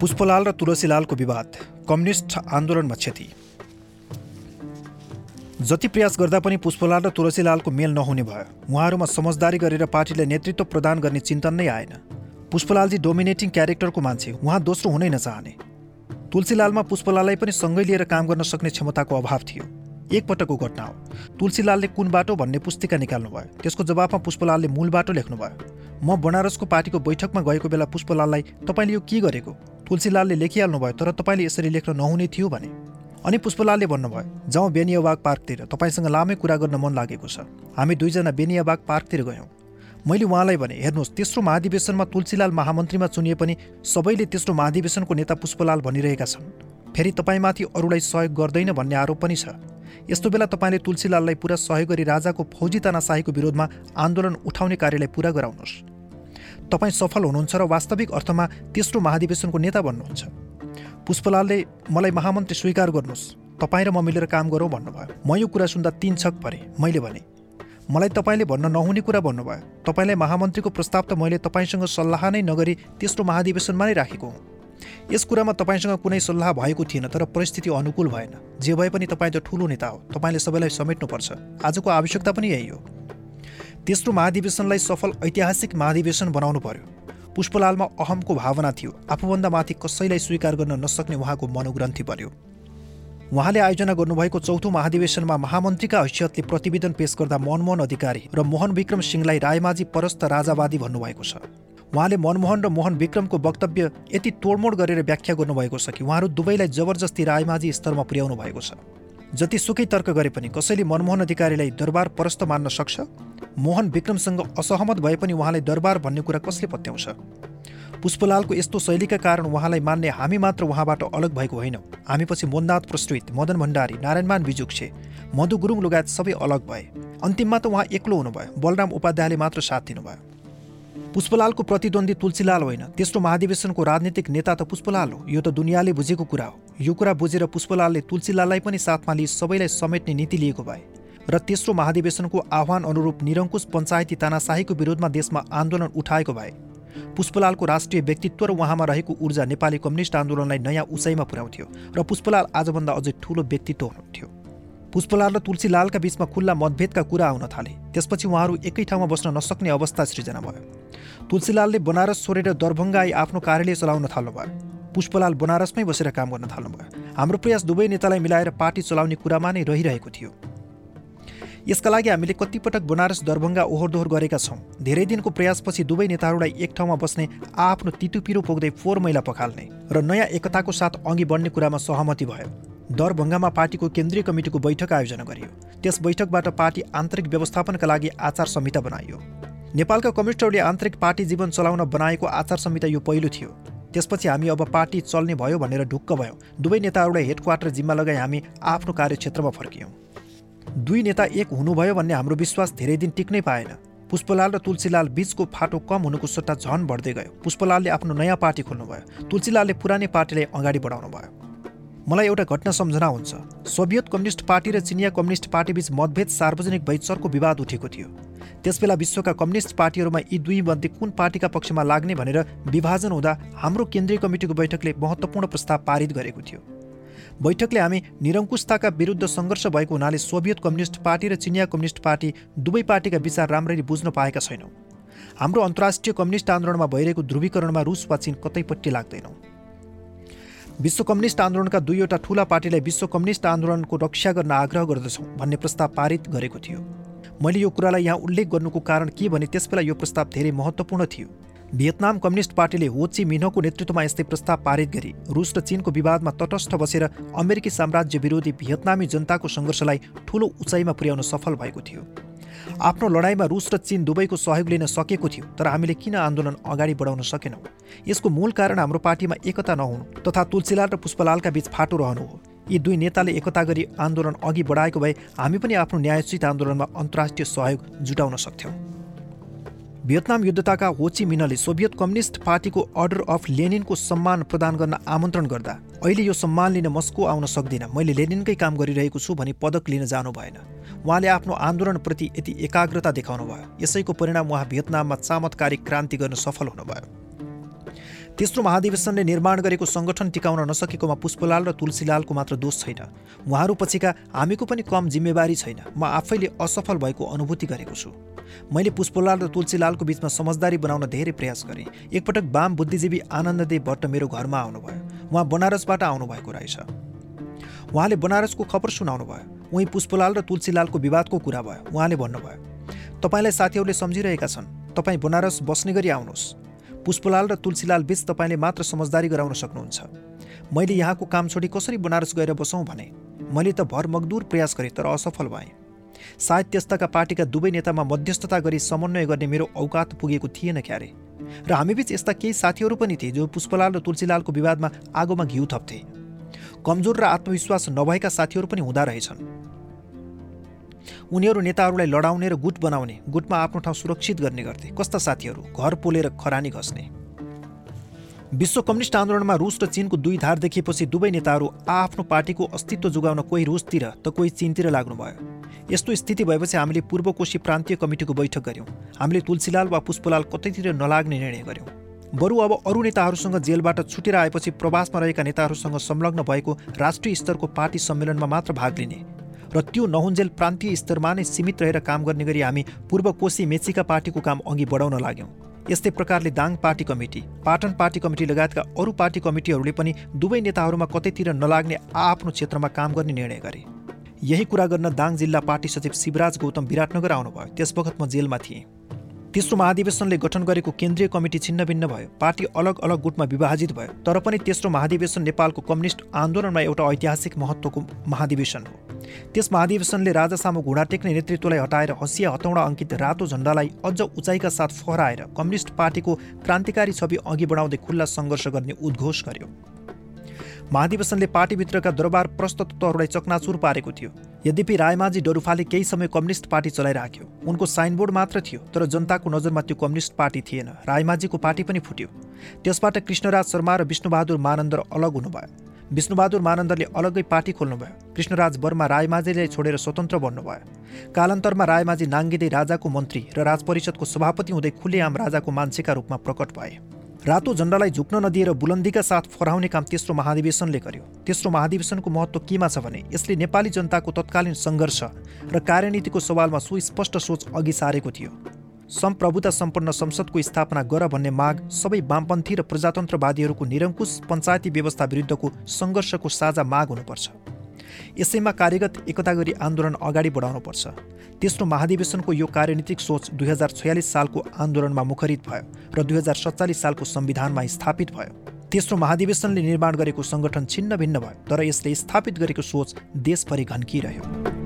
पुष्पलाल र तुलसीलालको विवाद कम्युनिस्ट आन्दोलनमा क्षति। जति प्रयास गर्दा पनि पुष्पलाल र तुलसीलालको मेल नहुने भयो। उहाँहरूमा समझदारी गरेर पार्टीलाई नेतृत्व प्रदान गर्ने चिन्तन नै आएन। पुष्पलालजी डोमिनेटिङ क्यारेक्टरको मान्छे उहाँ दोस्रो हुनै नचाहने। तुलसीलालमा पुष्पलाललाई पनि सँगै लिएर काम गर्न सक्ने क्षमताको अभाव थियो। एकपटकको घटना हो। तुलसीलालले कुन बाटो भन्ने पुस्तिका निकाल्नु भयो त्यसको जवाफमा पुष्पलालले मूल बाटो लेख्नुभयो। म बनारसको पार्टीको बैठकमा गएको बेला पुष्पलाललाई तपाईँले यो के गरेको? तुलसीलालले लेखिहाल्नुभयो तर तपाईँले यसरी लेख्न नहुने थियो भने। अनि पुष्पलालले भन्नुभयो जाउँ बेनियाबाग पार्कतिर तपाईँसँग लामै कुरा गर्न मन लागेको छ। हामी दुईजना बेनियाबाग पार्कतिर गयौँ। मैले उहाँलाई भने हेर्नुहोस् तेस्रो महाधिवेशनमा तुलसीलाल महामन्त्रीमा चुनिए पनि सबैले तेस्रो महाधिवेशनको नेता पुष्पलाल भनिरहेका छन्। फेरि तपाईँमाथि अरूलाई सहयोग गर्दैन भन्ने आरोप पनि छ। यस्तो बेला तपाईँले तुलसीलाललाई पुरा सहयोग गरी राजाको फौजी तानाशाहीको विरोधमा आन्दोलन उठाउने कार्यलाई पुरा गराउनुहोस्। तपाईँ सफल हुनुहुन्छ र वास्तविक अर्थमा तेस्रो महाधिवेशनको नेता बन्नुहुन्छ। पुष्पलालले मलाई महामन्त्री स्वीकार गर्नुहोस्। तपाईँ र म मिलेर काम गरौँ भन्नुभयो। म यो कुरा सुन्दा तिन छक परेँ। मैले भने मलाई तपाईँले भन्न नहुने कुरा भन्नुभयो। तपाईँलाई महामन्त्रीको प्रस्ताव त मैले तपाईँसँग सल्लाह नै नगरी तेस्रो महाधिवेशनमा नै राखेको हुँ। यस कुरामा तपाईँसँग कुनै सल्लाह भएको थिएन तर परिस्थिति अनुकूल भएन। जे भए पनि तपाईँ त ठुलो नेता हो। तपाईँले सबैलाई समेट्नुपर्छ। आजको आवश्यकता पनि यही हो। तेस्रो महाधिवेशनलाई सफल ऐतिहासिक महाधिवेशन बनाउनु पर्यो। पुष्पलालमा अहमको भावना थियो आफूभन्दा माथि कसैलाई स्वीकार गर्न नसक्ने उहाँको मनोग्रन्थि बन्यो। उहाँले आयोजना गर्नुभएको चौथो महाधिवेशनमा महामन्त्रीका हैसियतले प्रतिवेदन पेश गर्दा मनमोहन अधिकारी र मोहन विक्रम सिंहलाई रायमाझी परस्त राजावादी भन्नुभएको छ। उहाँले मनमोहन र मोहन विक्रमको वक्तव्य यति तोडमोड गरेर व्याख्या गर्नुभएको छ कि उहाँहरू दुवैलाई जबरजस्ती रायमाझी स्तरमा पुर्याउनु भएको छ। जतिसुकै तर्क गरे पनि कसैले मनमोहन अधिकारीलाई दरबार परस्त मान्न सक्छ? मोहन विक्रमसँग असहमत भए पनि उहाँलाई दरबार भन्ने कुरा कसले पत्याउँछ? पुष्पलालको यस्तो शैलीका कारण उहाँलाई मान्ने हामी मात्र उहाँबाट अलग भएको होइनौँ। हामी पछि मोन्दात प्रस्तुत मदन भण्डारी नारायणमान बिजुक्छे मधु गुरुङ लगायत सबै अलग भए। अन्तिममा त उहाँ एक्लो हुनुभयो। बलराम उपाध्यायले मात्र साथ दिनुभयो। पुष्पलालको प्रतिद्वन्दी तुलसीलाल होइन। तेस्रो महाधिवेशनको राजनीतिक नेता त पुष्पलाल हो। यो त दुनियाँले बुझेको कुरा हो। यो कुरा बुझेर पुष्पलालले तुलसीलाललाई पनि साथमा लिई सबैलाई समेट्ने नीति लिएको भए। र तेस्रो महाधिवेशनको आह्वान अनुरूप निरङ्कुश पञ्चायती तानाशाहीको विरोधमा देशमा आन्दोलन उठाएको भए। पुष्पलालको राष्ट्रिय व्यक्तित्व र उहाँमा रहेको ऊर्जा नेपाली कम्युनिस्ट आन्दोलनलाई नयाँ उचाइमा पुर्याउँथ्यो। र पुष्पलाल आजभन्दा अझै ठूलो व्यक्तित्व हुनुहुन्थ्यो। पुष्पलाल र तुलसीलालका बीचमा खुल्ला मतभेदका कुरा आउन थाले। त्यसपछि उहाँहरू एकै ठाउँमा बस्न नसक्ने अवस्था सृजना भयो। तुलसीलालले बनारस छोडेर दरभङ्गा आई आफ्नो कार्यालय चलाउन थाल्नुभयो। पुष्पलाल बनारसमै बसेर काम गर्न थाल्नुभयो। हाम्रो प्रयास दुवै नेतालाई मिलाएर पार्टी चलाउने कुरामा नै रहिरहेको थियो। यसका लागि हामीले कतिपटक बनारस दरभङ्गा ओहोरदोहोर गरेका छौँ। धेरै दिनको प्रयासपछि दुवै नेताहरूलाई एक ठाउँमा बस्ने आफ्नो तितुपिरो पोख्दै फोहोर मैला पखाल्ने र नयाँ एकताको साथ अघि बढ्ने कुरामा सहमति भयो। दरभङ्गामा पार्टीको केन्द्रीय कमिटीको बैठक आयोजना गरियो। त्यस बैठकबाट पार्टी आन्तरिक व्यवस्थापनका लागि आचार संहिता बनाइयो नेपालका कम्युनिस्टहरूले आन्तरिक पार्टी जीवन चलाउन बनाएको आचार संहिता यो पहिलो थियो। त्यसपछि हामी अब पार्टी चल्ने भयो भनेर ढुक्क भयौँ। दुवै नेताहरूलाई हेडक्वार्टर जिम्मा लगाई हामी आफ्नो कार्यक्षेत्रमा फर्कियौँ। दुई नेता एक हुनुभयो भन्ने हाम्रो विश्वास धेरै दिन टिक्नै पाएन। पुष्पलाल र तुलसीलाल बीचको फाटो कम हुनुको सट्टा झन बढ्दै गयो। पुष्पलालले आफ्नो नयाँ पार्टी खोल्नुभयो। तुलसीलालले पुरानै पार्टीलाई अगाडि बढाउनु भयो मलाई एउटा घटना सम्झना हुन्छ। सोभियत कम्युनिस्ट पार्टी र चिनिया कम्युनिस्ट पार्टीबीच मतभेद सार्वजनिक भई चर्को विवाद उठेको थियो। त्यसबेला विश्वका कम्युनिस्ट पार्टीहरूमा यी दुई मध्ये कुन पार्टीका पक्षमा लाग्ने भनेर विभाजन हुँदा हाम्रो केन्द्रीय कमिटीको बैठकले महत्त्वपूर्ण प्रस्ताव पारित गरेको थियो। बैठकले हामी निरङ्कुशताका विरुद्ध सङ्घर्ष भएको हुनाले सोभियत कम्युनिस्ट पार्टी र चिनिया कम्युनिस्ट पार्टी दुवै पार्टीका विचार राम्ररी बुझ्न पाएका छैनौँ। हाम्रो अन्तर्राष्ट्रिय कम्युनिस्ट आन्दोलनमा भइरहेको ध्रुवीकरणमा रुस वा चिन कतैपट्टि लाग्दैनौँ। विश्व कम्युनिस्ट आन्दोलनका दुईवटा ठूला पार्टीलाई विश्व कम्युनिस्ट आन्दोलनको रक्षा गर्न आग्रह गर्दछौँ भन्ने प्रस्ताव पारित गरेको थियो। मैले यो कुरालाई यहाँ उल्लेख गर्नुको कारण के भने त्यसबेला यो प्रस्ताव धेरै महत्त्वपूर्ण थियो। भियतनाम कम्युनिस्ट पार्टीले होची मिनोको नेतृत्वमा यस्तै प्रस्ताव पारित गरी रुस र चिनको विवादमा तटस्थ बसेर अमेरिकी साम्राज्य विरोधी भियतनामी जनताको सङ्घर्षलाई ठूलो उचाइमा पुर्याउन सफल भएको थियो। आफ्नो लडाइँमा रुस र चिन दुवैको सहयोग लिन सकेको थियो तर हामीले किन आन्दोलन अगाडि बढाउन सकेनौँ? यसको मूल कारण हाम्रो पार्टीमा एकता नहुनु तथा तुलसीलाल र पुष्पलालका बीच फाटो रहनु हो। यी दुई नेताले एकता गरी आन्दोलन अघि बढाएको भए हामी पनि आफ्नो न्यायोचित आन्दोलनमा अन्तर्राष्ट्रिय सहयोग जुटाउन सक्थ्यौँ। भियतनाम युद्धताका होची मिनले सोभियत कम्युनिस्ट पार्टीको अर्डर अफ लेनिनको सम्मान प्रदान गर्न आमन्त्रण गर्दा अहिले यो सम्मान लिन मस्को आउन सक्दिनँ। मैले लेनिनकै काम गरिरहेको छु भनी पदक लिन जानु भएन। उहाँले आफ्नो आन्दोलनप्रति यति एकाग्रता देखाउनु भयो यसैको परिणाम उहाँ भियतनाममा चमत्कारिक क्रान्ति गर्न सफल हुनुभयो। तेस्रो महाधिवेशनले निर्माण गरेको सङ्गठन टिकाउन नसकेकोमा पुष्पलाल र तुलसीलालको मात्र दोष छैन। उहाँहरू पछिका हामीको पनि कम जिम्मेवारी छैन। म आफैले असफल भएको अनुभूति गरेको छु। मैले पुष्पलाल र तुलसीलालको बिचमा समझदारी बनाउन धेरै प्रयास गरेँ। एकपटक वाम बुद्धिजीवी आनन्ददेव भट्ट मेरो घरमा आउनुभयो। उहाँ बनारसबाट आउनुभएको रहेछ। उहाँले बनारसको खबर सुनाउनु भयो उहीँ पुष्पलाल र तुलसीलालको विवादको कुरा भयो। उहाँले भन्नुभयो तपाईँलाई साथीहरूले सम्झिरहेका छन्। तपाईँ बनारस बस्ने गरी आउनुहोस्। पुष्पलाल र तुलसीलाल बिच तपाईँले मात्र समझदारी गराउन सक्नुहुन्छ। मैले यहाँको काम छोडी कसरी बनारस गएर बसौँ भने? मैले त भर मगदुर प्रयास गरेँ तर असफल भएँ। सायद त्यस्ताका पार्टीका दुवै नेतामा मध्यस्थता गरी समन्वय गर्ने मेरो औकात पुगेको थिएन क्यारे। र हामीबीच यस्ता केही साथीहरू पनि थिए जो पुष्पलाल र तुलसीलालको विवादमा आगोमा घिउ थप्थे। कमजोर र आत्मविश्वास नभएका साथीहरू पनि हुँदा रहेछन्। उनीहरू नेताहरूलाई लडाउने र गुट बनाउने गुटमा आफ्नो ठाउँ सुरक्षित गर्ने गर्थे। कस्ता साथीहरू? घर पोलेर खरानी घस्ने। विश्व कम्युनिस्ट आन्दोलनमा रुस र चिनको दुई धार देखिएपछि दुवै नेताहरू आफ्नो पार्टीको अस्तित्व जोगाउन कोही रुसतिर त कोही चिनतिर लाग्नुभयो। यस्तो स्थिति भएपछि हामीले पूर्व कोशी प्रान्तीय कमिटीको बैठक गऱ्यौँ। हामीले तुलसीलाल वा पुष्पलाल कतैतिर नलाग्ने निर्णय गऱ्यौँ। बरु अब अरू नेताहरूसँग जेलबाट छुटेर आएपछि प्रवासमा रहेका नेताहरूसँग संलग्न भएको राष्ट्रिय स्तरको पार्टी सम्मेलनमा मात्र भाग लिने र त्यो नहुन्जेल प्रान्तीय स्तरमा नै सीमित रहेर काम गर्ने गरी हामी पूर्व कोशी मेचीका पार्टीको काम अघि बढाउन लाग्यौँ। यस्तै प्रकारले Dang party committee Patan party committee लगायतका अरू पार्टी कमिटीहरूले पनि दुवै नेताहरूमा कतैतिर नलाग्ने आफ्नो क्षेत्रमा काम गर्ने निर्णय गरे। यही कुरा गर्न दाङ जिल्ला पार्टी सचिव शिवराज गौतम विराटनगर आउनुभयो। त्यस बखत म जेलमा थिएँ। तेस्रो महाधिवेशनले गठन गरेको केन्द्रीय कमिटी छिन्न भिन्न भयो। पार्टी अलग अलग गुटमा विभाजित भयो। तर पनि तेस्रो महाधिवेशन नेपालको कम्युनिस्ट आन्दोलनमा एउटा ऐतिहासिक महत्त्वको महाधिवेशन हो। त्यस महाधिवेशनले राजा सामु घुँडा टेक्ने नेतृत्वलाई हटाएर हँसिया हतौडा अङ्कित रातो झण्डालाई अझ उचाइका साथ फहराएर कम्युनिस्ट पार्टीको क्रान्तिकारी छवि अघि बढाउँदै खुल्ला सङ्घर्ष गर्ने उद्घोष गर्यो। महाधिवेशनले पार्टीभित्रका दरबार प्रस्तुतहरूलाई चकनाचुर पारेको थियो। यद्यपि रायमाझी डरुफाले केही समय कम्युनिस्ट पार्टी चलाइराख्यो। उनको साइनबोर्ड मात्र थियो तर जनताको नजरमा त्यो कम्युनिस्ट पार्टी थिएन। रायमाझीको पार्टी पनि फुट्यो। त्यसबाट कृष्णराज शर्मा र विष्णुबहादुर मानन्दर अलग हुनुभयो। विष्णुबहादुर मानन्दरले अलग्गै पार्टी खोल्नुभयो। कृष्णराज वर्मा रायमाझीलाई छोडेर स्वतन्त्र बन्नुभयो। कालान्तरमा रायमाझी नाङ्गिँदै राजाको मन्त्री र राजपरिषदको सभापति हुँदै खुलेआम राजाको मान्छेका रूपमा प्रकट भए। रातो झण्डालाई झुक्न नदिएर बुलन्दीका साथ फराउने काम तेस्रो महाधिवेशनले गर्यो। तेस्रो महाधिवेशनको महत्त्व केमा छ भने यसले नेपाली जनताको तत्कालीन सङ्घर्ष र कार्यनीतिको सवालमा सुस्पष्ट सोच अघि सारेको थियो। सम्प्रभुता सम्पन्न संसदको स्थापना गर भन्ने माग सबै वामपन्थी र प्रजातन्त्रवादीहरूको निरङ्कुश पञ्चायती व्यवस्था विरुद्धको सङ्घर्षको साझा माग हुनुपर्छ। यसैमा कार्यगत एकता गरी आन्दोलन अगाडि बढाउनुपर्छ। तेस्रो महाधिवेशनको यो कार्यनीतिक सोच दुई हजार छयालिस सालको आन्दोलनमा मुखरित भयो र दुई हजार सत्तालिस सालको संविधानमा स्थापित भयो। तेस्रो महाधिवेशनले निर्माण गरेको सङ्गठन छिन्न भिन्न भयो तर यसले स्थापित गरेको सोच देशभरि घन्किरह्यो।